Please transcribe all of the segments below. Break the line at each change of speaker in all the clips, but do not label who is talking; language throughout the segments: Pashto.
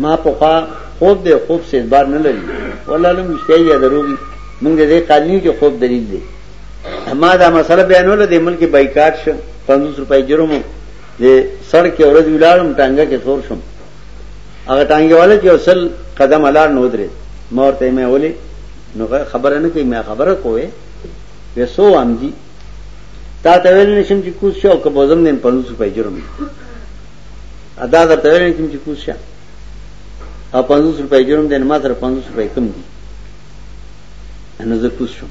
ما پخوا خوب دی خوب سے اعتبار نه لري والله لم مشتي یا دروغي موږ دې قالینو کې خوب دلیل دی ما دا مسله بیانوله د ملک بایکاټ شو 500 روپۍ جرم دی سر کې ورځ ویلارم ټانګه کې ثور شم هغه ټانګه والا چې اصل قدم الار نه ودرې مورته مې ولي نو خبره نه کوي مې خبره کوې وسو ام دي تا ته ویل نشم چې کوڅ شو کبوزم نه 500 روپۍ جرم ادا در ته ویل کوم چې کوس شه او 50 روپۍ جرم دی ما سره 50 روپۍ کم دي نو زه کوس شم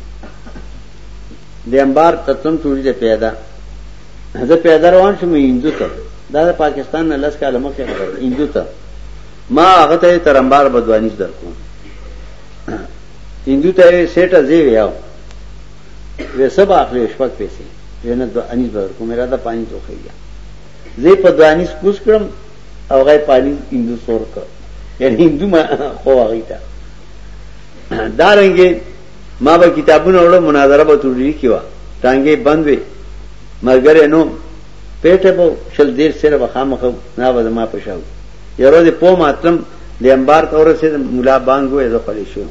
د انبار تتن ټولې ده پیدا زه پیدا روان شم هندو ته دا د پاکستان نه لس کاله مخکې راغلی هندو ته ما هغه ته تر انبار بدوانیز درکوم هندو ته سیټه زی ویاو وې سبا اخلي شپږ پیسې ینه د انیز بدر کومه را ده پانی ته خیږي زه یې په دوانیز کوز کړم او هغه یې پانیز هندو سور کړ یعنی هندو ما خو هغوی ته دارنګې ما به کتابونه وړو مناظره به تورډیري کې وه ټانګې بند وې ملګری نو پیټه به شل دیر سره به خامخه نه به زما په شاو یو ورځ په ماتلم د انبار ته ورسېدم مولا بانګ وې زه خولې شوم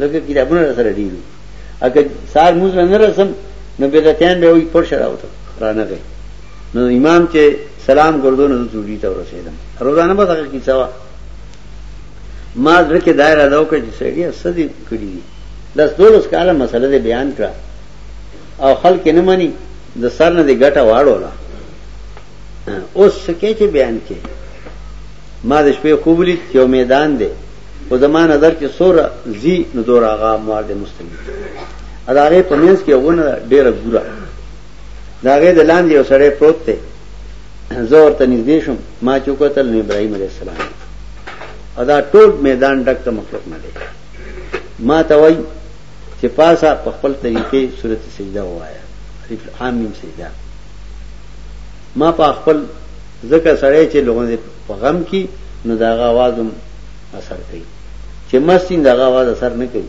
لکه کتابونه سره ډیرو اګه سار موز نه رسم نو بدعتيان به وي پر شراوته رانه غي نو امام چې سلام ګردو نو ټولي ته ورسېدم روزانه به دغه کیسه وا ما ځکه دایره دا وکړه چې سړی سدي کړی دي داس دولس کاله مسله دې بیان کړه او خلک نه مانی د سر نه دې ګټه واړولا اوس سکه چې بیان کې ما د شپې خوب لید یو میدان دی په زما نظر کې سوره زی نو دور هغه موارد مستقیم ادارې په منځ کې ونه ډیره ګوره دا غي د لاندې یو سړی پروت دی زه ورته نږدې شم ما چې وکتل نو ابراهيم عليه السلام او دا ټول میدان ډک ته مخلوق نه دی ما ته وای چې پاسه په خپل طریقې سورته سجده وایا الف لام میم سجده ما په خپل ځکه سړی چې لوګون په غم کې نو دا غوازم اثر کوي چې مستین دا غواز اثر نه کوي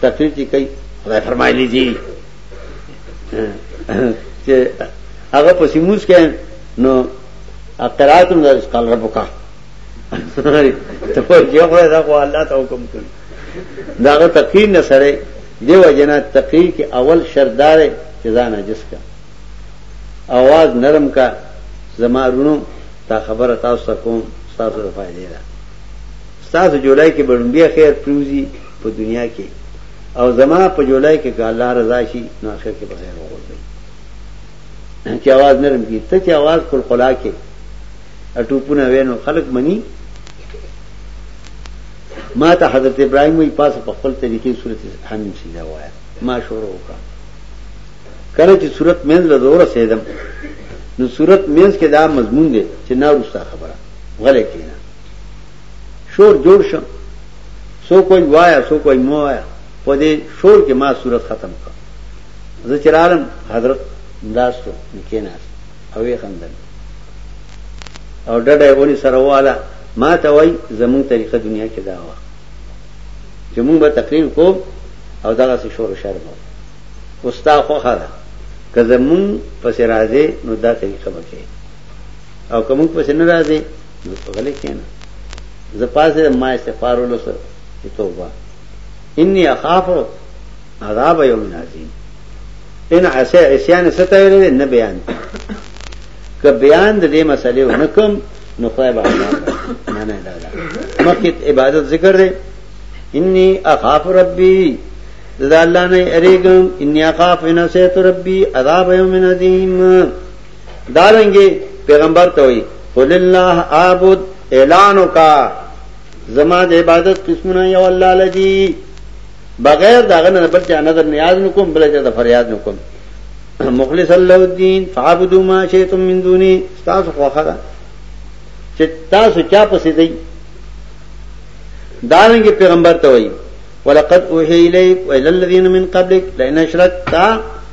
تقریر چې کوي خدای فرمایلی دی چې هغه په سیموس کې نو اقرات نو د قال ربک ته په یو خدای دا خو الله ته حکم کوي داغه تقریر نه سره دیو جنا تقریر کې اول شردار چې ځان اجس کا आवाज نرم کا زمارونو تا خبره تاسو کوم تاسو لپاره دی تاسو جولای کې بلومبیا خیر پروزی په دنیا کې او زما په جولای کې که الله رضا شي نو اخر کې بغیر وغورځي چې आवाज نرم کی ته چې आवाज کول قلا کې اټوپونه وینو خلق مني ما ته حضرت ابراهيم وی پاسه په خپل طریقې صورت حمیم سیدا وایا ما شروع وکړه کله چې صورت مینځ له دوره سیدم نو صورت مینځ کې دا مضمون دی چې نه روستا خبره غلې کینا شور جوړ شو څوک وای وایا څوک وای مو وایا په دې شور کې ما صورت ختم کړ زه چې عالم حضرت داستو نکیناس او یې خندل او ډډه ونی سره واله ما ته وای زمون طریقه دنیا کې دا و چې مونږ به تقریر کو او دغه څه شور شر مو اوستا خو خره که زمون پس راځي نو دا طریقه وکړي او کوم پس نه راځي غلې کېنه زه پاسه ما استغفار ولوسه چې توبه انی اخاف عذاب یوم عظیم ان اسه عصیان ستا ویلې نه بیان ک بیان د دې مسلې ونکم نو خدای به نه نه دا مخکې عبادت ذکر دی انی اخاف ربی دا الله نه اریګم انی اخاف نفسه ربی عذاب یوم عظیم دارنګې پیغمبر ته وایي قل الله اعبد اعلان وکا زما د عبادت قسمونه یو الله لدی بغیر داغه نه بل چا نظر نیاز نکوم بل چا د فریاد نکوم مخلص الله الدين فعبدوا ما شئتم من دوني تاسو خوخه ده چې تاسو چا پسې دی دارنګ پیغمبر ته وایي ولقد اوحي اليك والى الذين من قبلك لئن اشركت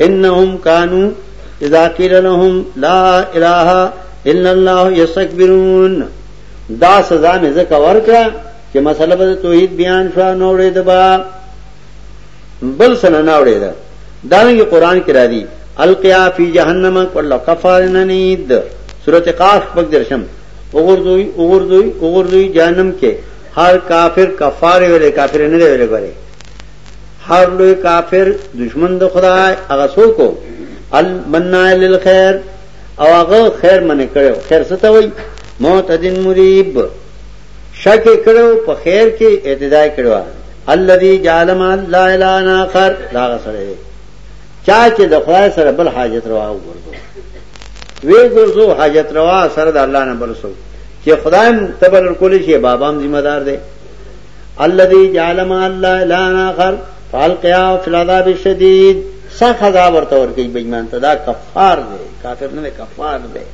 انهم كانوا اذا قيل لهم لا اله الا الله يستكبرون دا سزا مې زکه ورکړه چې مسله به توحید بیان شو نو وړې دبا بل سره نه وړې ده دا نه قرآن کې را دي القیا فی جهنم کل کفار ننید سورۃ قاف پک درشم وګورځوي وګورځوي وګورځوي جهنم کې هر کافر کفار ویلې کافر نه ویلې غره هر لوی کافر دشمن د خدای هغه څوک المناع للخير او هغه خیر منه کړو خیر څه ته وای معتدن مریب شک کړو په خیر کې اعتدا کړو الذي جعل ما لا اله الا اخر دا سره چا چې د خدای سره بل حاجت روا وګرځو وی ګرځو حاجت روا سره د الله نه بل سو چې خدایم تبر کول شي بابام ذمہ دار دی الذي جعل ما الله الانا غر فالقيا في العذاب الشديد سخت عذاب ورته ورکی بېمان ته دا کفار دی کافر نه کفار دی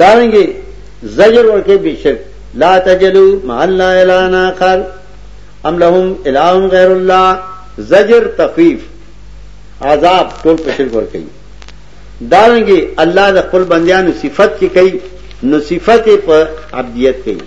دارنګي زجر ورکی بشرک لا تجلو ما الله الانا غر ام لهم اله غیر الله زجر تخفیف عذاب ټول په شرک ورکی دارنګي الله د خپل بندیانو صفت کې کوي نو صفت په عبدیت کوي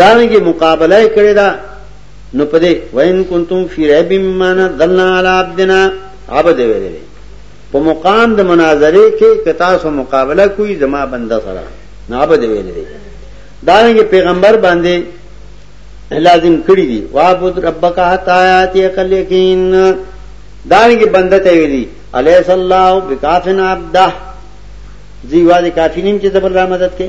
دارنګه مقابله کړی دا نو پدې وین کنتم فی ریب مما نزلنا علی عبدنا عبد ویلې په مقام د مناظره کې کتا سو مقابله کوي زما بنده سره نه عبد ویلې دارنګه پیغمبر باندې لازم کړی دی وابود ربک حتا یات یقل یقین دارنګه بنده ته ویلي الیس الله بکافن عبده زیواز کافی نیم چې زبر را مدد کې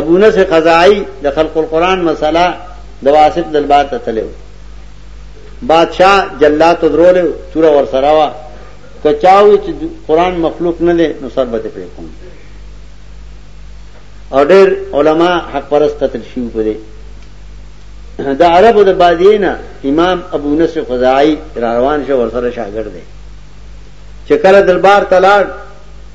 ابو نصر خزائی د خلق القرآن مسئلہ د واسط دلبار ته تلو بادشاہ جلات درولو تور ور سره وا کچاوی چې قرآن مخلوق نه دی نو سر به پرې کوم او ډېر علما حق پرست قتل شیو پدې دا عربو د بادینا امام ابو نصر خزائی روان شو ور سره شاګرد دی چې کله دربار تلاړ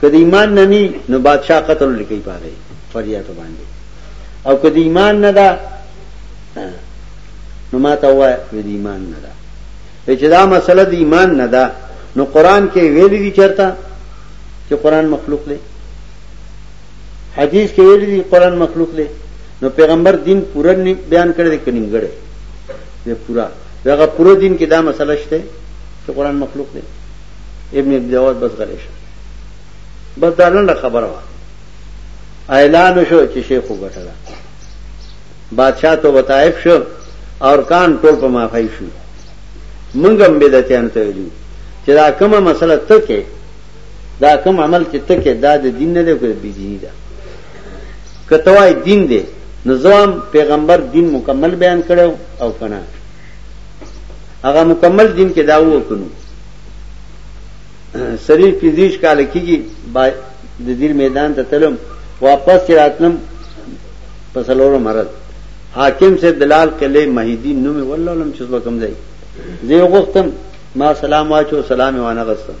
که د ایمان نه نی نو بادشاہ قتل لیکي پاره فریاتو باندې او که د ایمان نه ده نو ما ته وای د ایمان نه ده چې دا مسله د ایمان نه ده نو قران کې ویل دي چرته چې قران مخلوق دی حدیث کې ویل دي قران مخلوق دی نو پیغمبر دین پورا بیان کړی دی کنیم غړي دی پورا دغه پورا دین کې دا مسله شته چې قران مخلوق دی ابن ابن جواد بس غلی شو بس دا لنډه خبره وه اعلان شو چې شیخ وګټله بادشاہ ته وتایب شو اور کان ټول په معافی شو منګم بدعتیان ته ویلو چې دا کومه مسله ته کې دا کوم عمل چې ته کې دا د دین نه دی کوي بي دیني ده کتوای دین دی نظام پیغمبر دین مکمل بیان کړو او کنه هغه مکمل دین کې دا وکنو سری پنځیش کال کېږي د دیر میدان ته تلم واپس راتلم په سلورو مرز حاکم سے دلال قلعه مهیدین نوم والله علم چې څه کم ځای زه وغوښتم ما سلام واچو سلام وانه غستم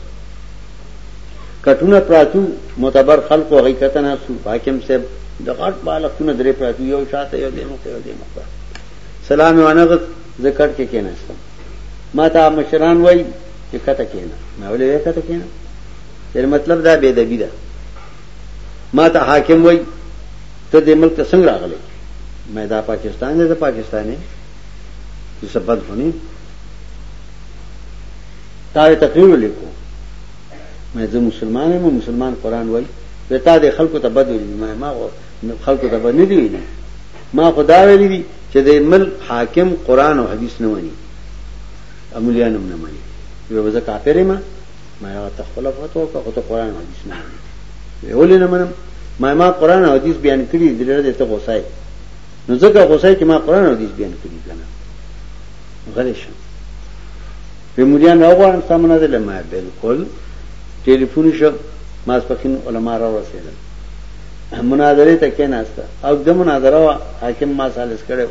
کټونه پراتو معتبر خلق او حقیقت نه سو حاکم صاحب د غټ بالښتونه درې پراتو یو شاته یو دیمه یو دیمه سلام مې وانه غست زه کټ کې کېناستم ما ته مشران وای چې کته کېنا ما ولې وای کته کېنا یعنی مطلب دا بے دبی ده ما ته حاکم وای ته دې ملک ته څنګه راغلی مې دا پاکستان دی دا پاکستاني زه سبد هونی تا تقریر ولیکو مې زه مسلمان یم مسلمان قران وای وتا دې خلکو ته بد ویل ما ما غوښته نو خلکو ته به نه دی ویلي ما خو دا ویلي دي چې د ملک حاکم قرآن او حدیث نه مني امولیان هم نه مني وی وزه کافر ما ما یو تخپل فتوا وکړه خو ته قرآن او حدیث نه مني وی ولې نه منم ما ما قرآن او حدیث بیان کړي دي لري ته غوسه نو ځکه غوسه چې ما قرآن او حدیث بیان کړي کنه غلې شم وی مولیان او غواړم سمونه ده لمه بالکل ټلیفون شو ما سپخین علما را ورسېدل مناظره ته کېناسته او د مناظره وا حاکم ما سالس کړو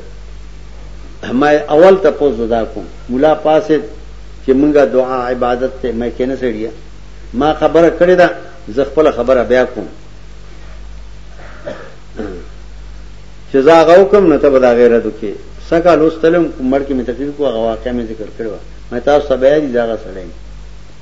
ما اول ته پوز زدا کوم مولا پاسه چې مونږه دعا عبادت ته مې کېنه سړیا ما خبره کړې ده زه خپل خبره بیا کوم چې زه هغه وکم نو ته به دا غیرت وکې سکه لوستلم کومړ کې مې تقریر کوه هغه واقعې مې ذکر کړو مې تاسو سبا یې ځای غسړم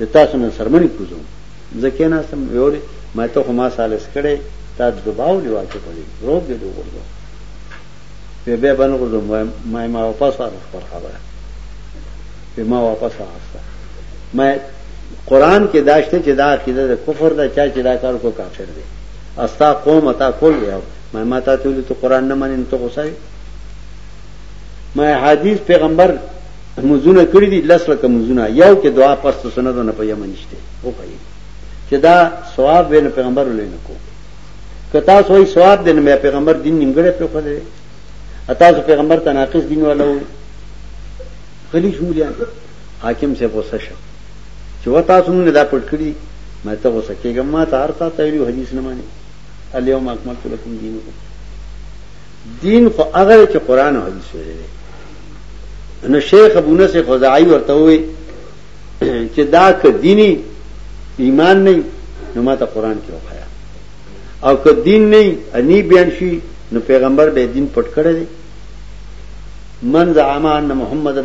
د تاسو نه څرمنې کوزوم. زه کېناستم، ویې ویل، ما ته خو ما ثالث کړی، تا د دباو لوا چپړې، روب دې دې وغورځوم. وې بیا به نه غورځوم، وایم، ما یې ما واپس واخله خپله خبره. وې ما واپس واخسته. ما قرآن کې دا شته چې دا عقیده د کفر ده، چا چې دا کار کو کافر دی. او ستا قوم تا کول وی او ما ما تا ته ویلي ته قرآن نه منې نو ته غوسه وې. ما حدیث پیغمبر منځونه کړی دي لس لکه منځونه یو کې دعا پس سنتو نه پیغام نشته او کوي چې دا ثواب وین پیغمبر ولې نه کو کتا سوې ثواب دین مې پیغمبر دین نیمګړې په خو دې اتا سو پیغمبر ته ناقص دین والو غلی شولیان حاکم سے غوسه شه چې وتا سو نه دا پټ کړی مې ته غوسه کېږم ما ته ارتا ته یو حدیث نه مانی الیوم اکملت لکم دینکم دین خو هغه دی چې قرآن او حدیث ویلی دی نو شیخ ابو نصر خزاعی ورته ووی چې دا که دینی ایمان نه نو ما ته قرآن کې وخایا او که دین نه انی بیان شي نو پیغمبر به دین پټ کړی دی من زعما ان محمد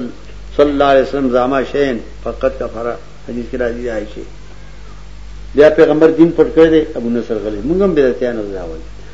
صلی الله علیه وسلم زعما شین فقط کفر حدیث کې راځي عائشه بیا پیغمبر دین پټ کړی دی ابو نصر غلی موږ هم بدعتانو ځاوي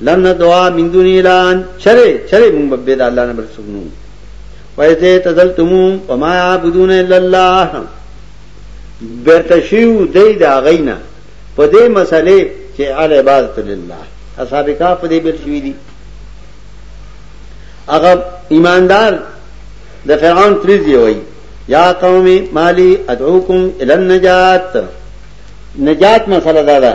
لن ندعا من دون الان چرې چرې مونږ به بيد الله نه بل څوک نو وایته تزلتم وما يعبدون الا الله بیرته شیو دی دا غینا په دې مسلې چې ال عبادت لله اصحاب کا په دې بیل شوی دي هغه ایماندار د فرعون تریزی وای یا قوم مالی ادعوکم الی النجات نجات مسله دا ده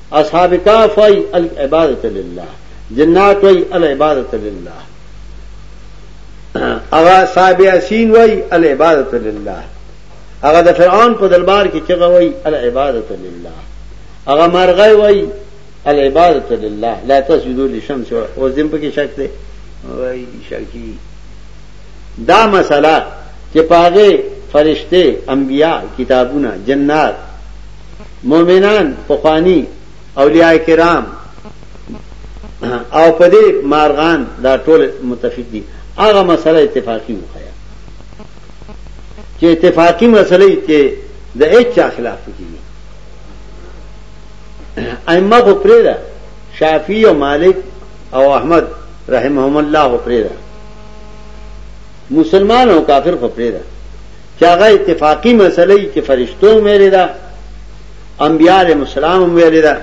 اصحاب کاف وای العبادت لله جنات وای العبادت لله اغا صاحب یاسین وای العبادت لله اغا د فرعون په دربار کې چغه وای العبادت لله اغا مرغای وای العبادت لله لا تسجدوا للشمس او زم په کې شک دی وای شکی دا مسله چې پاغه فرشته انبیا کتابونه جنات مومنان پخوانی اولیاء کرام او په دې مارغان دا ټول متفق دي هغه مسله اتفاقی وخیا چې اتفاقی مسله کې د هیڅ خلاف کیږي ائمه خو پرې ده شافعي او مالک او احمد رحمهم الله خو پرې ده مسلمان او کافر خو پرې ده چې هغه اتفاقی مسله یې چې فرشتو ویلې ده انبیاء علیهم السلام هم ویلې ده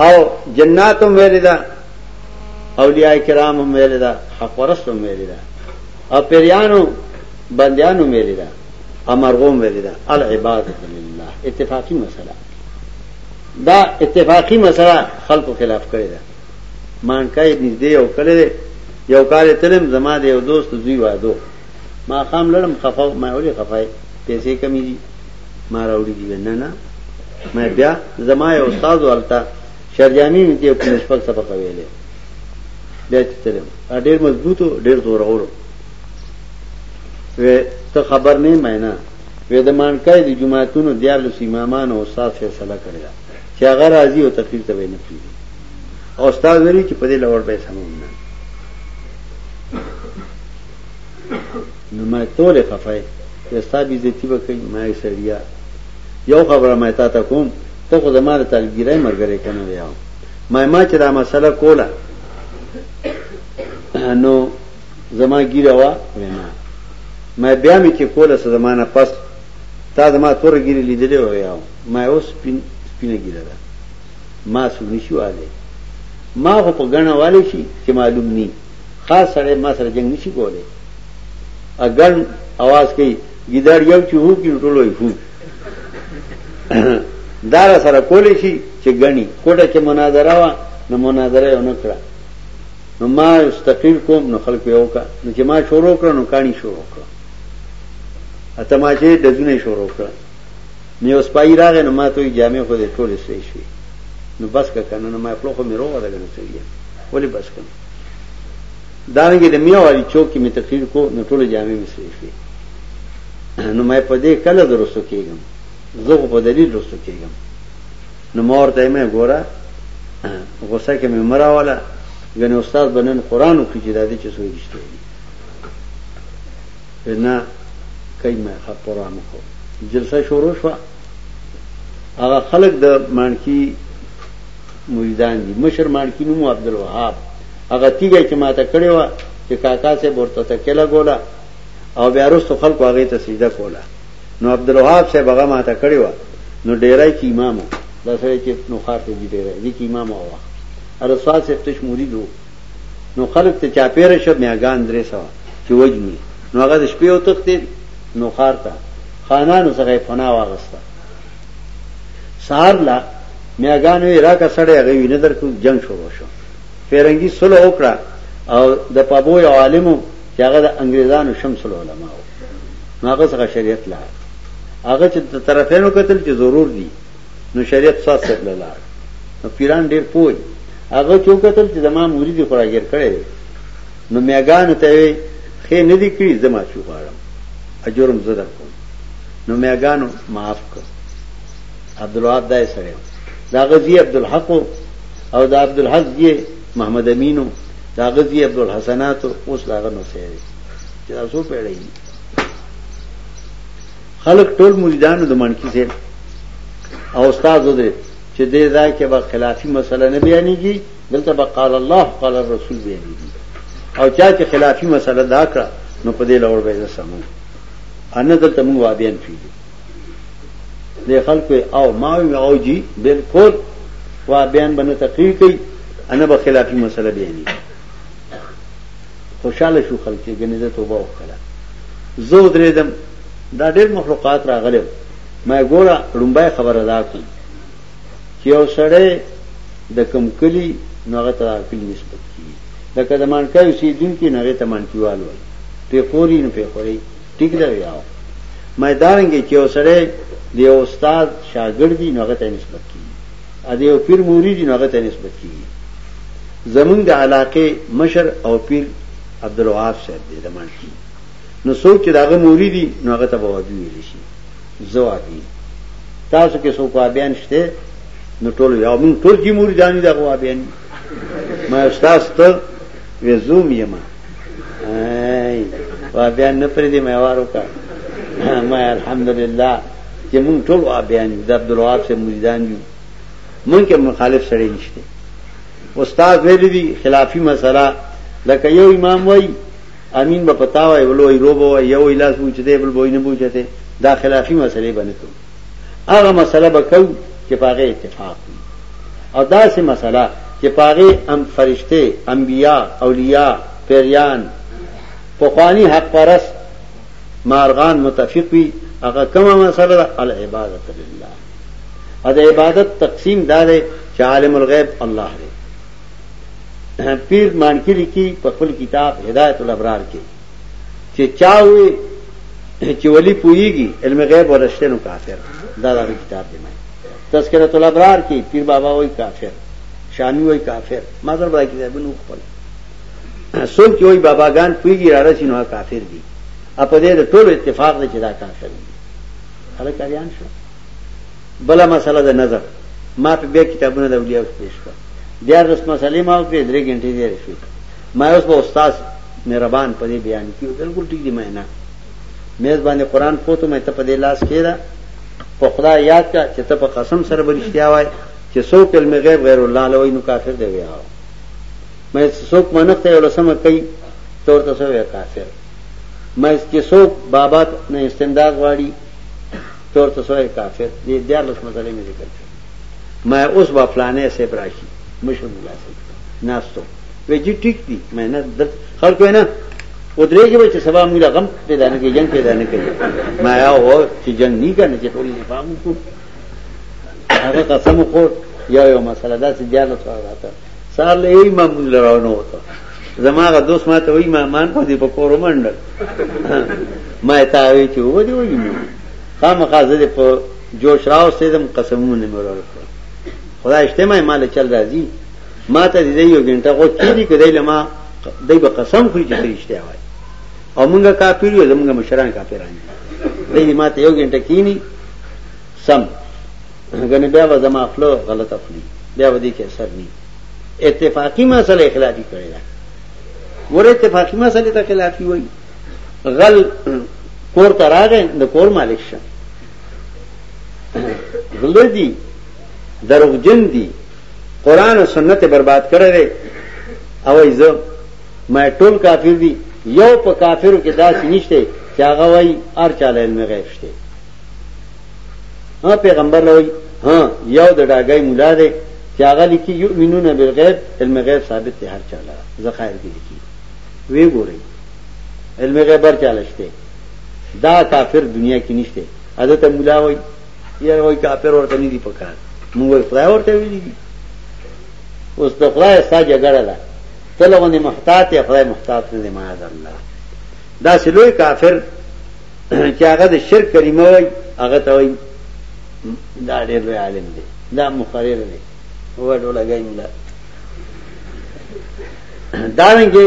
او جنات هم ویلې ده اولیاء کرام هم ویلې ده حق پرست هم ویلې ده او پیرانو بندیانو هم ویلې ده امرغوم ویلې ده العبادت لله اتفاقی مسله دا اتفاقی مسله خلکو خلاف کړی ده مانکای نږدې یو کړی یو کال تلم زما د یو دوست دوی وادو ما خام لړم خفا ما ولې خفای پیسې کمی دي ما راوړي دي نه نه ما بیا زما یو استاد ولتا شرجامي مې دې په شپږ سبق ویلې بیا چې تلم ډېر مضبوطو ډېر زور اورو وې ته خبر نه مې نه وې د مانکای د جمعهتونو دیارلو سیمامانو استاد فیصله کړی دا چې هغه راضي او تقریر ته نه پیږي او استاد ویلي چې په دې لور به سمون نه نو ما تولې خفای چې ستا بی عزتی به کوي ما یې سړیا یو خبره ما تا ته کوم ته خو زما د طالبګیرای مرګره کنه ویاو ما ما چې دا مسله کوله نو زما ګیره وا وینا ما بیا می چې کوله څه زمانہ پس تا زما تور ګیره لیدلې ویاو ما اوس پین سپینه ګیره ده ما سونی شو آله ما خو په غنه والي شي چې معلوم ني خاص سړی ما سره جنګ نشي کولی اګن اواز کوي ګیدار یو چې هو کې ټولو یې هو دار سره کولی شي چې غني کوټه کې مناظره وا نو مناظره یو نکړه نو ما استقیل کوم نو خلک یو کا نو چې ما شروع کړ نو کانی شروع کړ اته ما چې د دنیا شروع کړ نو اوس پای راغې نو ما ته جامع خو دې ټول سې شي نو بس کا کنه نو ما خپل خو مې روغه ده کنه سړي ولې بس کنه دارنګه د میا والی چوک کې می تقریر کو نو ټول جامع می سری شوې نو مې په دې کله درسو کېږم زه په دلیل درسو کېږم نو مور ته مې ګوره غوسه کې مې مرا والا غنه استاد بنن قران او کیږي د دې چې سوي دشته نه کای مې خپ قران کو جلسه شروع شو هغه خلک د مانکی مریدان دي مشر ماڼکي نومو عبدالوهاب هغه تیږه چې ماته کړې وه چې کاکا صاحب ورته تکیه لګوله او بیا وروسته خلکو هغې ته سجده کوله نو عبدالوهاب صاحب هغه ماته کړې وه نو ډیری کې امام و دا سړی چې نو ښار ته ځي ډیری دې کې امام و وخت ارسواد صاحب تش مرید و نو خلک ته چاپېره شو میاګان درې سوه چې وجني نو هغه د شپې وتښتېد نو ښار ته خانانو څخه یې پناه واغسته سهار لا میاګان وی راکا سړی هغه وی نه درکو جنگ شروع شو پیرنګي سلو وکړه او د پابو یو عالمو چې هغه د انګریزانو شمس العلماء و نو هغه څنګه شریعت لا هغه چې د طرفینو قتل چې ضرور دي نو شریعت سات سره لاله نو پیران ډیر پوي هغه چې قتل چې زما مرید خوراګر کړي نو میاګان ته وی خې نه دي کړی زما شو غواړم اجرم زده کوم نو مياګانو معاف کړ عبدالوهاب دای سړی و دا غزی عبدالحق و او دا عبدالحق زی محمد امین و دا غزی عبدالحسنات و اوس دا غنو سیری چې دا سو پیړی دی خلق ټول مریدانو د منکی سیب او استاد دی چې دې ځای کې به خلافی مسله نه بیانېږي دلته به قال الله قال الرسول بیانېږي او چا چې خلافی مسله دا کړه نو په دې لور به زه سمو انه دلته موږ وابیان پیږو د خلکو او ما وی او جی بالکل وابیان باندې تقریر کوي انه به خلافی مسله بیانې خوشاله شو خلک یې غنځه توبه وکړه زه درېدم دا ډېر مخلوقات راغلم ما ګوره لومبای خبره دا کوم چې یو سړی د کم کلی نو هغه ته کلی نسبت کیږي لکه د مانکای اوسېدونکي نغې ته مانکیوال وایي پیخوري نو پیخوري ٹھیک ده وی او مې دارنګي چې اوسړې دی استاد شاګردي نوغه ته نسبت کیږي ا دې او پیر مرید نوغه ته نسبت کیږي زمونږ د علاقې مشر او پیر عبدالوهاب صاحب دې زمان کی نو څوک چې داغه مریدي نوغه ته بوابي ویل شي زوابي تاسو کې څوک وابیان شته نو ټول یو مون ټول چې مریدانی دغه وابیان ما استاد ته وزوم یما ای وا بیان نه پرې دی مې وارو کا ما الحمدلله چې مونږ ټول وا بیان د عبد الوهاب سے مریدان یو مونږ کې مخالف سره نشته استاد ویل دي خلافي مسله لکه یو امام وای امین به پتا وای ولوي روبو یو الاس پوښتې بل بوینه پوښتې دا خلافي مسلې باندې هغه مسله به کو چې پاغه اتفاق وي او دا سه مسله چې پاغه ام فرشته انبیا اولیاء پیریان پخوانی حق پرس مارغان متفق وي هغه کومه مسله ده العبادت لله او د عبادت تقسیم دا دی چې عالم الغیب الله دی پیر مانکی لیکي په خپل کتاب هدایت الابرار کې چې چاوي چې ولی پویږي علم غیب ورشته نو کافر دا دا کتاب دی مې تذکرۃ الابرار کې پیر بابا وای کافر شامی وای کافر ما در بای کتابونو خپل سوچ چې وای بابا ګان پویږي را رسینو کافر دي اپا دې د ټولو اتفاق دی چې دا کافر دي هغه کاریان شو بل مسله ده نظر ما په بیا کتابونه د اولیاء پیش کړ دیار رس مسلې ما په درې غنټې دی رسېږي مایوس به استاد مهربان په دې بیان کې بالکل ټیک دی مې نه میز باندې قران پوتو مې ته په دې لاس کې دا په خدا یاد کا چې ته په قسم سره برښتیا وای چې سو کلمه غیب غیر الله لوی نو کافر دی ویا مې څوک منښت یو لسمه کوي تور ته سو ویا کافر مې چې څوک بابات نه استمداد غواړي تور ته سو ویا کافر دې د الله مسلې مې ذکر کړ مې اوس با فلانه سه براشي مشر ملاسه ناستو وې جی ټیک دی مې نه در خلکو نه ودرېږي به چې سبا موږ غم پیدا نه کوي جنگ پیدا نه کوي ما یا هو چې جنگ نه کنه چې ټول نفاق کو هغه قسم خو یا یو مسله دا چې دیانه سره راته سال یې ما موږ لراونه وته زماغه دوست ما ته وای ما مان په دې په کور منډل ما ته وی چې و دې وای نو خامخا زه په جوش راو سیدم قسمونه مرور خدای شته ما مال چل راځي ما ته دې یو غنټه غو کیږي کدی لما دای په قسم خوري چې رښتیا وایي او مونږه کافر یو زمونږه مشران کافران دي دې ما ته یو غنټه کینی سم غنه بیا و زما خپل غلط خپلی بیا ودی کې اثر نه اتفاقی مسله اخلافی کړی دا ور اتفاقی مسله ته خلافی وایي غل کور تراغه د کور مالک شه غل دی دروغجن دي قران او سنت برباد کړي دي او ایزه مې ټول کافر دي یو په کافرو کې داسې نشته چې هغه وای ار چاله علم غیب شته ها پیغمبر لوي ها یو د ډاګای مولا دی چې هغه لیکي یؤمنون بالغیب علم غیب ثابت دی هر چاله زخائر کې لیکي وی ګوري علم غیب هر چاله شته دا کافر دنیا کې نشته حضرت مولا وای یاره وای کافر ورته نه دی پکار موږ وای خدای ورته ویلي دي اوس د خدای ستا جګړه ده ته لغونې محتاط یا خدای محتاط نه دی معاذ الله دا سلوی کافر چې هغه د شرک کلمه وای هغه ته وای دا ډېر لوی عالم دی دا مخرر دی وډو لګایم دا دارنګه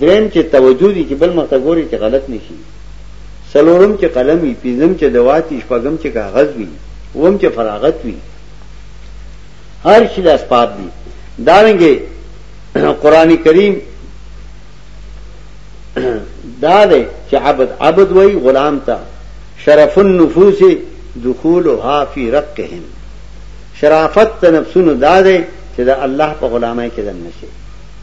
دریم چې توجه دي چې بل مخ ته ګوري چې غلط نشي سلورم چې قلم وي پنځم چې دوات وي شپږم چې کاغذ وي اوم چې فراغت وي هر شي د اسباب دي دارنګه قران کریم دا دی چې عبد عبد وای غلام ته شرف النفوس دخولها فی رقهم شرافت نفسونو دا دی چې د الله په غلامای کې دنه شي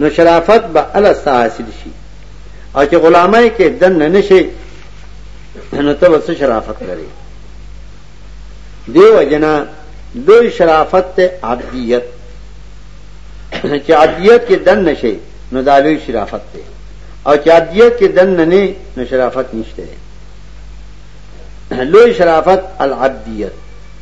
نو شرافت به الله ستا حاصل شي او چې غلامای کې دن نه نشي نو ته به شرافت لري دیو جنا لوی شرافت ته عبدیت چې عبدیت کې دن نشي نو دا لوی شرافت ته او چې عبدیت کې دن نه نه نو شرافت نشته لوی شرافت العبدیت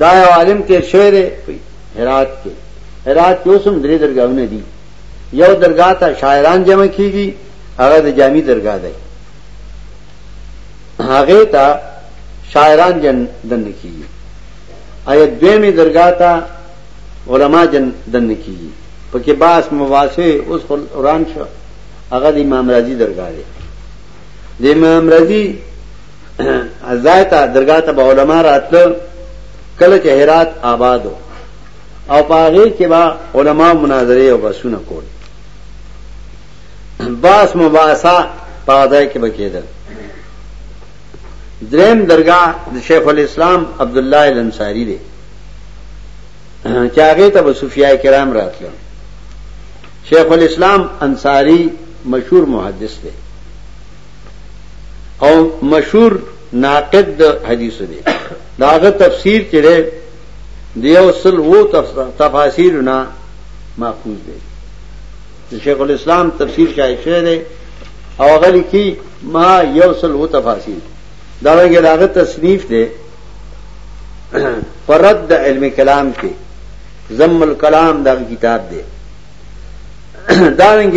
دا یو عالم تیر شوی دی په هرات کې هرات کې اوسم درې درگاهونه دي یو درگاه ته شاعران جمع کیږي هغه د جامع درگاه دی هغه ته شاعران جن دن کیږي ایا دویمه درگاه ته علما جن دن کیږي پکې باس مواسه اوس قرآن شو هغه د امام رازي درگاه دی د امام رازي ځای ته درګاه ته به علما راتلو کله چې هرات آبادو او پاغه کې با علما مناظره او بسونه کول باس مباحثه پاغه کې بکیدل دریم درگاہ د شیخ الاسلام عبد الله الانصاری دی چاغه ته صوفیای کرام راتلو شیخ الاسلام انصاری مشهور محدث دی او مشهور ناقد د حدیثو دی داغه تفسیر چې ده دیو سل وو تفاسیر نه ماخوذ دی شیخ الاسلام تفسیر شای شعر دی او غلی کی ما یو سل وو تفاسیر دا رنګ داغه تصنیف دی فرد علم کلام کې ضم الکلام دا کتاب دی دا رنګ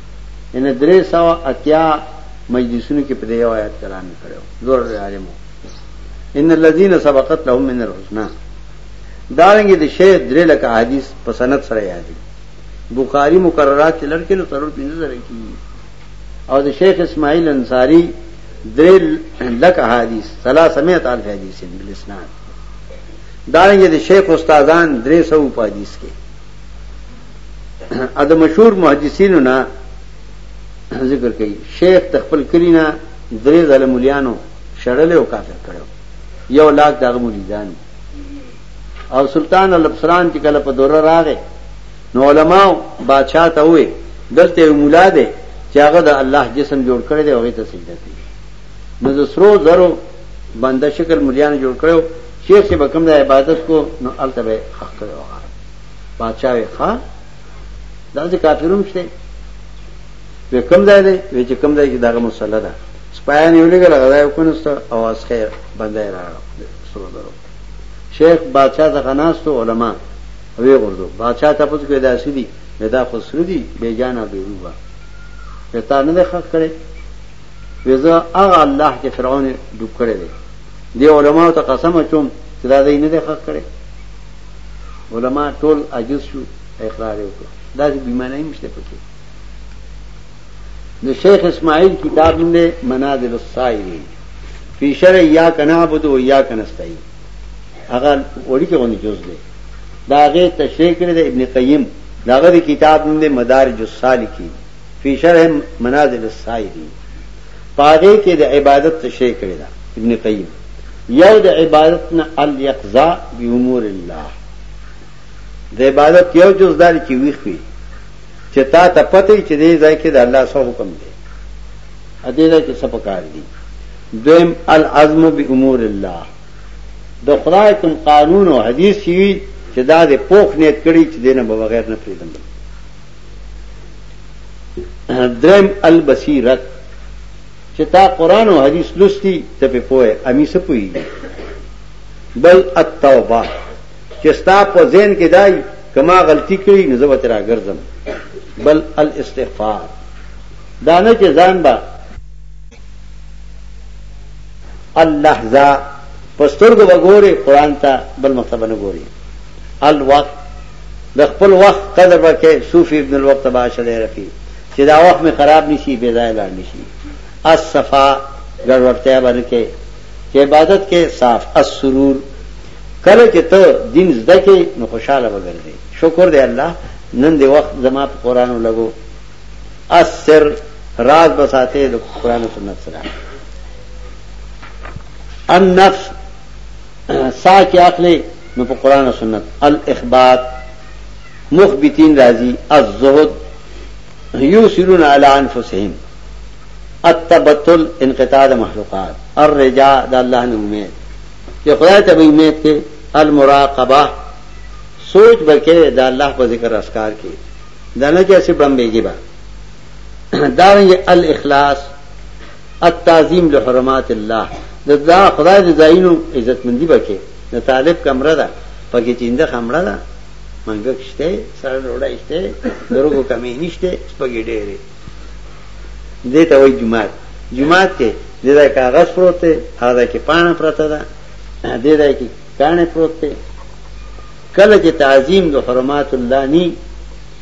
یعنی درې سوه اتیا مجلسونو کې په دې یو آیات کلام یې کړی و دومره لوی عالم و ان الذين سبقت لهم من الحسنى دارنګې د شی درې لکه حدیث په سند سره یاد دي بخاری مکررات چې لړ کې نو ضرور پنځه زره کېږي او د شیخ اسماعیل انصاری درې لکه حدیث ثلاثمائة الف حدیث بالاسناد دارنګې د شیخ استادان درې سوه په حدیث کې ا د مشهور محدثینو نه ذکر کوي شیخ تخپل کلینا درې ځله مليانو شړل او کافر کړو یو لاک دغه مریدان او سلطان الابصران چې کله په دوره راغې نو علما بادشاہ ته وې دلته مولا دی چې هغه د الله جسم جوړ کړی دی هغه ته سجده کوي نو د سرو زرو بنده شکل مليان جوړ کړو شیخ سے بکم دا عبادت کو نو التبه حق کړو بادشاہ وی خان دا چې کافرون شته وی کم ځای دی وی چې کم ځای کې دغه مسله ده سپایان یو لګل غځای وکنست او اس خیر بندای راغ سره درو شیخ بادشاہ ته غناستو علما وی غردو بادشاہ ته پوښتنه کوي دا سړي دا خو سړي دی بے جان او بے روبا پتا نه ده خخ کړي وزه هغه الله چې فرعون ډوب کړي دی دی علما ته قسم چوم چې دا دې نه ده خخ کړي علماء ټول عاجز شو اقرار یې وکړ دا چې بیمانه یې مشته پکې د شیخ اسماعیل کتاب نوم دی منازل السائلین فی شرع یا کنابود و یا کنستعین هغه وړي کې غونډه جوړ دی دا غي تشریح کړی د ابن قیم داغه کتاب نوم دی مدارج السالکین فی شرح منازل السائلین په هغې کې د عبادت څه شی کړی ده ابن قیم یو د عبادت نه الیقظا بامور الله د عبادت یو جز دار چې ویښ وي چې تا ته پته چې دې ځای کې د الله سره حکم دی ا دې ځای کې څه پکار دي دویم العزم بامور الله د خدای کوم قانون او حدیث وی چې دا د پوخ نیت کړی چې دینه بغیر نه پریدم دریم البصیرت چې تا قران او حدیث لستی ته په پوهه امی سپوی بل التوبه چې ستا په ذهن کې دای کما غلطی کړی نو زه وترا ګرځم بل الاستغفار دا نه چې ځان با اللحظه پسترګو وګوره قران ته بل مطلب نه ګوري الوقت د خپل وخت قدر به کئ صوفي ابن الوقت به شړی رفي چې دا وخت مې خراب نشي بې ځایه لاړ نشي الصفا ګډوډتیا به نه کئ چې عبادت کئ صاف السرور کله چې ته دین زده کئ نو خوشاله به ګرځې شکر دی الله نن دی وخت زما په قرآن لګو السر راز بساته د قرآن سنت سره النفس سا چې اخلې نو په قران او سنت الاخبات مخبتین راضی الزهد یوسرون علی انفسهم التبتل انقطاع مخلوقات الرجاء د الله نه امید چې خدای ته به امید کې المراقبه سوچ بکې د الله په ذکر اسکار کې دنه چې سي بمبېږي با دارنګ الاخلاص التعظیم لحرمات الله د دا خدای د ځایونو عزتمندي به کې د طالب کمره ده پکې چې انده خمړه ده منګک شته سره ډوډۍ شته دروغو کمی نشته سپګې ډېرې دې ته وایي جمعات جمعات کې دې دا کاغذ پروت دی هغه کې پانه پرته ده دې دا کې کانه پروت دی کله چې تعظیم د حرمات الله ني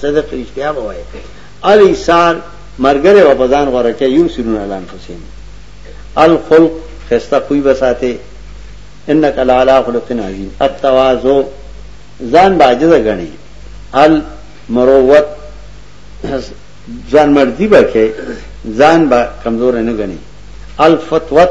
صدق رښتیا به وایي ال ایثار مرګره و پزان غره کې یو سرون اعلان حسین الخلق خسته کوی بساته انک لالا خلق عظیم التواضع ځان باجزه غني المروت ځان مرضی بکې ځان با کمزور نه غني الفتوت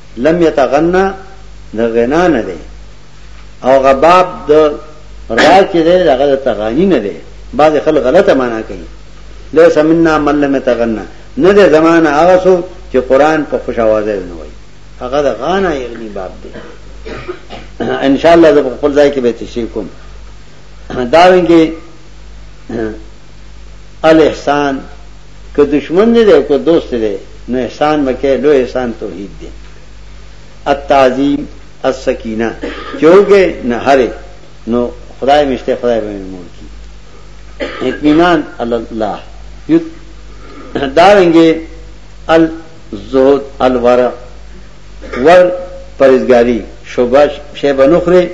لم يتغنى د غنا نه دی او غباب د را چې دی هغه د تغانی نه دی بعض خلک غلطه معنا کوي له سمنا من لم يتغنى نه دی زمانہ هغه سو چې قران په خوش आवाज نه وایي هغه د غانا یغنی باب دی ان شاء الله زه خپل ځای کې به تشریح کوم دا وینګي الاحسان که دشمن دی دی که دوست دی نو احسان مکه لو احسان توحید دی التعظیم السکینه چوګه نه هره نو خدای مشته خدای به مور کی اطمینان الله یو دارنګه الزهد الورع ور پرزګاری شوبش شی بنخره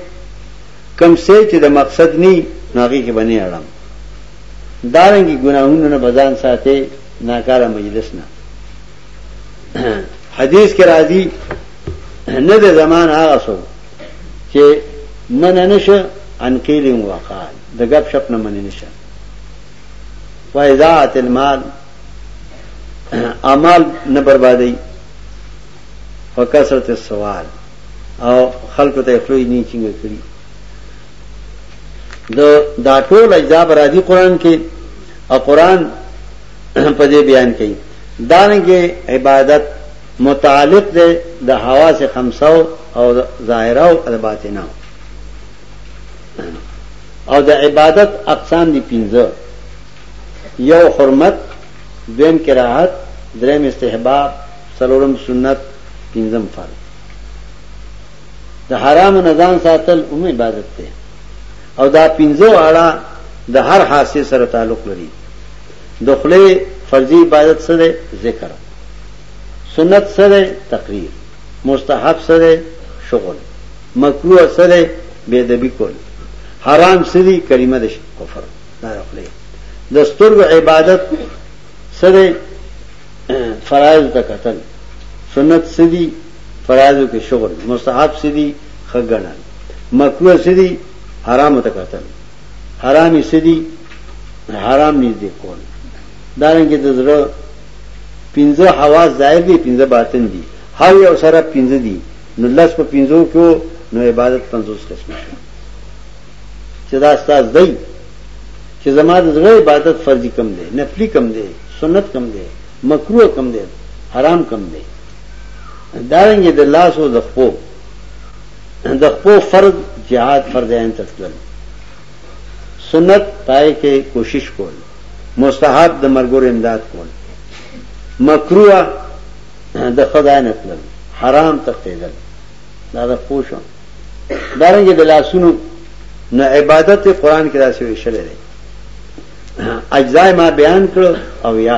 کم سه چې د مقصد نی ناغي کې بنی اړم دارنګي ګناهونو نه بزان ساتي ناکاره مجلس نه حدیث کې راځي نه د زمان هغه سو چې من نشه ان قیل وقال د غب شپ نه من نشه فایزات المال اعمال نه بربادي فکثرت السوال او خلق ته خلوی نه چنګ کړی د دا ټول اجزا برادي قران کې او قران په دې بیان کوي دانګه عبادت متعلق ده د حواس خمسه او ظاهره او باطنه او د عبادت اقسام دي پنځه یو حرمت دویم کراهت دریم استحباب سلورم سنت پنځم فرض د حرامو نه ځان ساتل هم عبادت دی او دا پنځو اړه د هر حاسه سره تعلق لري د خله فرضي عبادت سره ذکر سنت سره تقریر مستحب سره شغل مکروه سره بے دبی کول حرام سری کلمه د کفر دا خله د سترګو عبادت سره فرایض ته قتل سنت سری فرائضو کې شغل، مستحب څه دي؟ ښه ګڼل، مکروه څه دي؟ حرامو ته کتل، حرامي څه دي؟ حرام نږدې کول، دارنګه د زړه پنځه حواس ظاهر دي پنځه باطن دي هر یو سره پنځه دي نو لس په پنځو کې نو عبادت پنځوس قسم شو چې دا استاد دی چې زما د زړه عبادت فرضي کم دی نفلي کم دی سنت کم دی مکروه کم دی حرام کم دی دارنګه د لاس او د خپو د خپو فرض جهاد فرض عین تتل سنت پای کې کوشش کول مستحب د مرګور امداد کول مکروه د خدای نه تل حرام تختیدل دا د خپو شو دارنګه د لاسونو نو عبادت قرآن کې راځي شلې اجزای ما بیان کړو او یا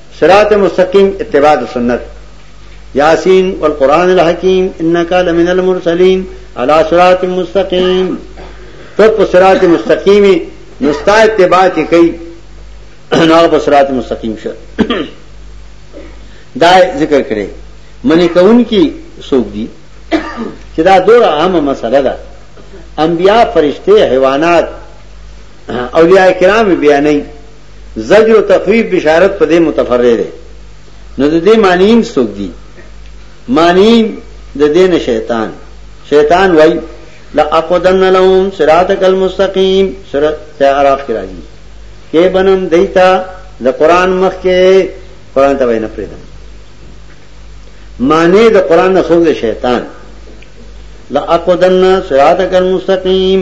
صراط مستقیم اتباع د سنت یاسین والقران الحکیم انک لمن المرسلین علی صراط مستقیم ته په صراط مستقیم نستا اتباع کې کوي نو په صراط مستقیم شه دا ذکر کړي منی کون کی سوق دي چې دا ډوره اهمه مسله ده انبیا فرشته حیوانات اولیاء کرام بیانې زجر او تخویف بشارت په دې متفرع دی نو د دې معنیم څوک دي معنیم د دې نه شیطان شیطان وای لا اقدن لهم صراطک المستقیم سورۃ اعراف کې راځي کې بنم دیتا د قران مخ کې قران ته وینه پریدم معنی د قران نه څوک دی شیطان لا اقدن صراطک المستقیم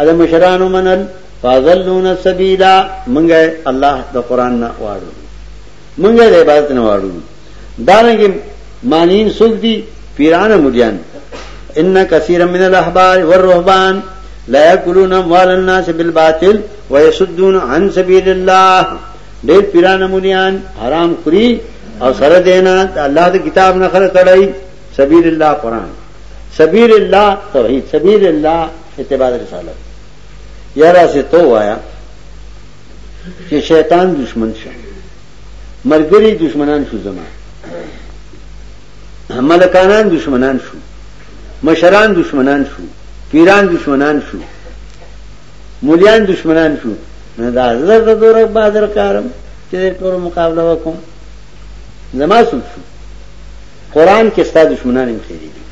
اده مشرانو منل فاضلون السبیلا منګه الله د قران نه واړو منګه د عبادت نه واړو دارنګ مانین سوق دي پیران مليان ان کثیر من الاحبار والرهبان لا یاکلون اموال الناس بالباطل ويصدون عن سبيل الله ډېر پیران مليان حرام خوري او سره دینا الله د کتاب نه خره کړای سبیل الله قران سبیل الله توحید سبیل الله اتباع رسالت یاره سه تو وایا چې شیطان دشمن شه مرګري دشمنان شو زما ملکانان دشمنان شو مشران دشمنان شو پیران دشمنان شو مولیان دشمنان شو نه دا زر د دوره بادر کارم چې ټول مقابله وکم زما سوچ شو قرآن کې ستا دشمنان هم خېلي دي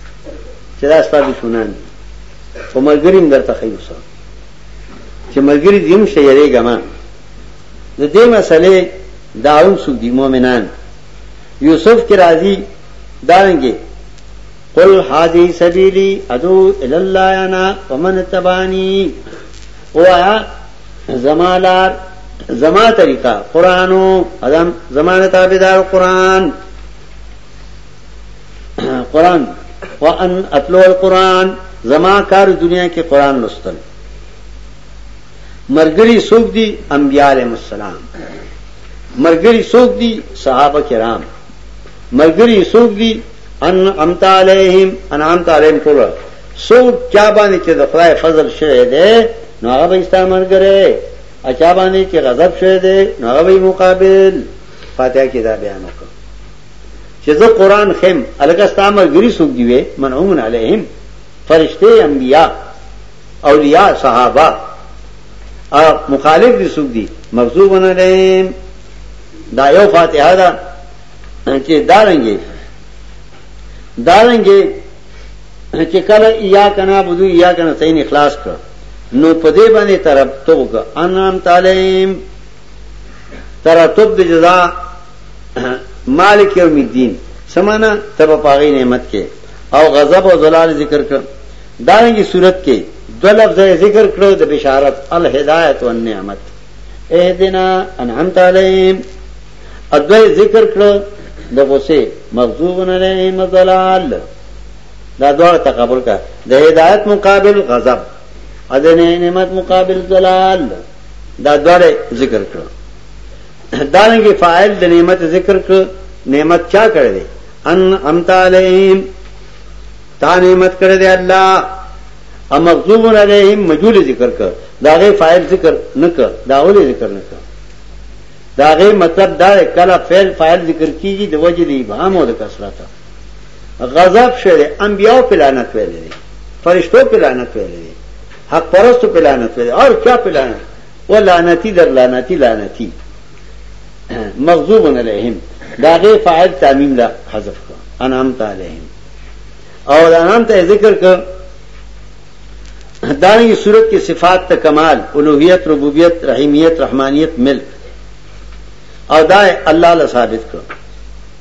چې دا ستا دشمنان دي خو ملګري هم درته ښيي اوسه چې ملګري دې هم شته یریږه ما د دې مسلې داون څوک دي مؤمنان یوسف کې راځي دارنګي قل هذه سبيلي ادعو الى الله انا ومن تبعني وایا زمالار زما طریقہ قرآنو ادم زمانه تابعدار قرآن قرآن وان اتلو القرآن زما کار دنیا کې قرآن لستل مرګري سوق دي انبيار مسلام مرګري سوق دي صحابه کرام مرګري سوق دي ان امت عليهم ان امت عليهم ټول سوق چا باندې چې د خدای فضل شوه دې نو هغه به استعمال کړي اچا باندې چې غضب شوه دې نو هغه به مقابل فاتحه کې دا بیان وکړ چې زه قران خیم الګا ستامر ګری سوق دی وې منعومن علیهم فرشته انبیا اولیاء صحابه او مخالف دي سوق دي مغضوب علیهم دا یو فاتحه ده چې دارنګي دارنګي چې کله یا کنا بدو یا کنا سین اخلاص کړ نو په دې باندې طرف توګه انام تعلیم ترتب د جزا مالک یوم الدین سمانا تب پاغی نعمت کې او غضب او ذلال ذکر کړ دارنګي صورت کې دو لفظ ذکر کړو د بشارت الهدایت والنعمت اهدنا انعمت علیهم ادوی ذکر کړو د غصه مغضوب علیهم ضلال دا دوه تقابل کا د هدایت مقابل غضب اذن نعمت مقابل ضلال دا دواړه ذکر کړ دارنګي فاعل د نعمت ذکر ک نعمت چا کړی دی ان امت علیهم تا نعمت کړی دی الله او مغضوب علیهم مجول ذکر ک داغه فاعل ذکر نک داول ذکر نک داغه مطلب دا کله فعل فاعل ذکر کیږي د وجه دی ابهام او د کثرت غضب شری انبیاء په لعنت ویل دي فرشتو په لعنت ویل دي حق پرستو په لعنت ویل او چا په لعنت و لعنتی در لعنتی لعنتی مغضوب علیهم دا غي فاعل تعمیم لا حذف کړ انعام علیهم او انعام ته ذکر کړ دانګي صورت کې صفات ته کمال اولوہیت ربوبیت رحیمیت رحمانیت ملک او دا الله له ثابت کړ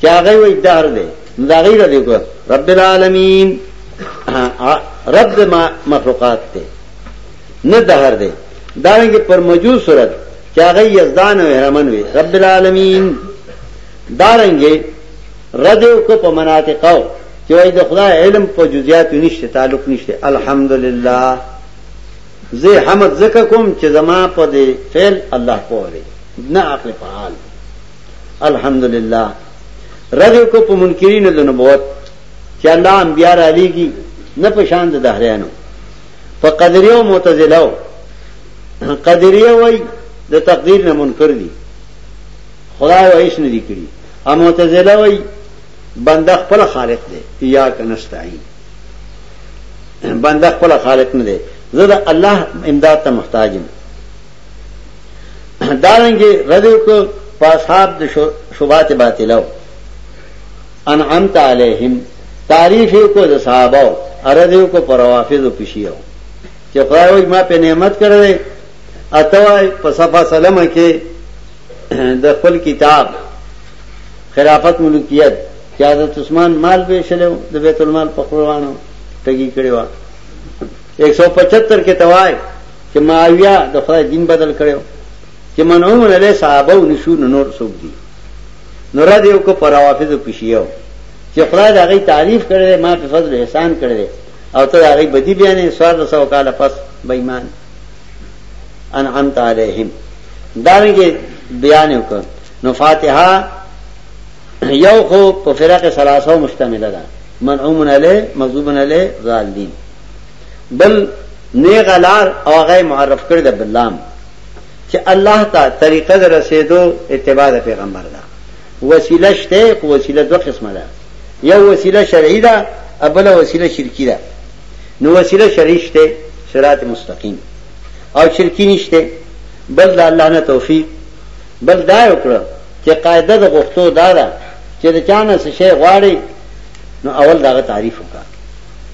چې هغه وي دهر دی نو دا غیر دی کو رب العالمین رب د مخلوقات ته نه دهر دی دا رنګ پر موجود صورت چې هغه یزدان او رحمان وي رب العالمین دا رنګ رد کو په مناطقو چې وای د خدای علم په جزئیات نشته تعلق نشته الحمدلله زه حمد زکه کوم چې زما په دې فعل الله پوهه نه عقل فعال الحمدلله رد یې کو په منکرینو د نبوت چې الله انبیا را لیږي نه په شان د دهریانو په قدریو معتزله قدریه وای د تقدیر نه منکر دي خدای وایش نه دي کړی او معتزله وای بنده خپل خالق دی یا کنستعين بنده خپل خالق نه دی زه د الله امداد ته محتاج یم دارنګه رد وکړ په اصحاب د شوبات باطلو انعمت علیهم تعریف کو د صحابه ارد کو پر وافض پشیو چې خدای وي ما په نعمت کړې اتوای په صفه سلام کې د خپل کتاب خلافت ملکیت چې حضرت عثمان مال به شلو د بیت المال په قربانو ټګي کړو 175 کې توای چې معاویه د خدای دین بدل کړو چې منو منله صحابه او نشو نور څوک دي نور دې یو کو پر حافظ او پښیو چې خدای دا غي تعریف کړي ما په فضل احسان کړي او ته دا غي بدی بیانې سوال رسو کاله پس بېمان انعمت علیهم داویږي بیان وکړ نو فاتحه یو خو په فرقه ثلاثه مشتمل ده منعوم علی مغضوب علی ضالین بل نیغه لار او هغه معرف کړی د بلام چې الله ته طریقه در رسیدو اتباع د پیغمبر ده وسیله شته خو وسیله دوه قسمه ده یو وسیله شرعی ده ابل وسیله شرکی ده نو وسیله شرعی شته صراط مستقیم او شرکی نشته بل د الله نه توفیق بل دا وکړه چې قاعده د غوښتو دارا چې د چانه څه شی غواړي نو اول دا تعریف وکړه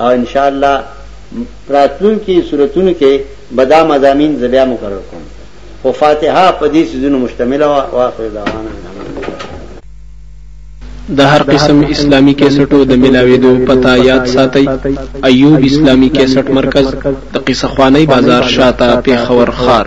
او ان شاء الله راتلونکي صورتونو کې به دا مضامین زه بیا مقرر کوم خو فاتحه په دې سيزونو مشتمله وه او اخر دعوانا
د هر قسم اسلامی کیسټو د ملاویدو پتا یاد ساتي ایوب اسلامی کیسټ مرکز د قصه خوانی بازار شاته پیښور خار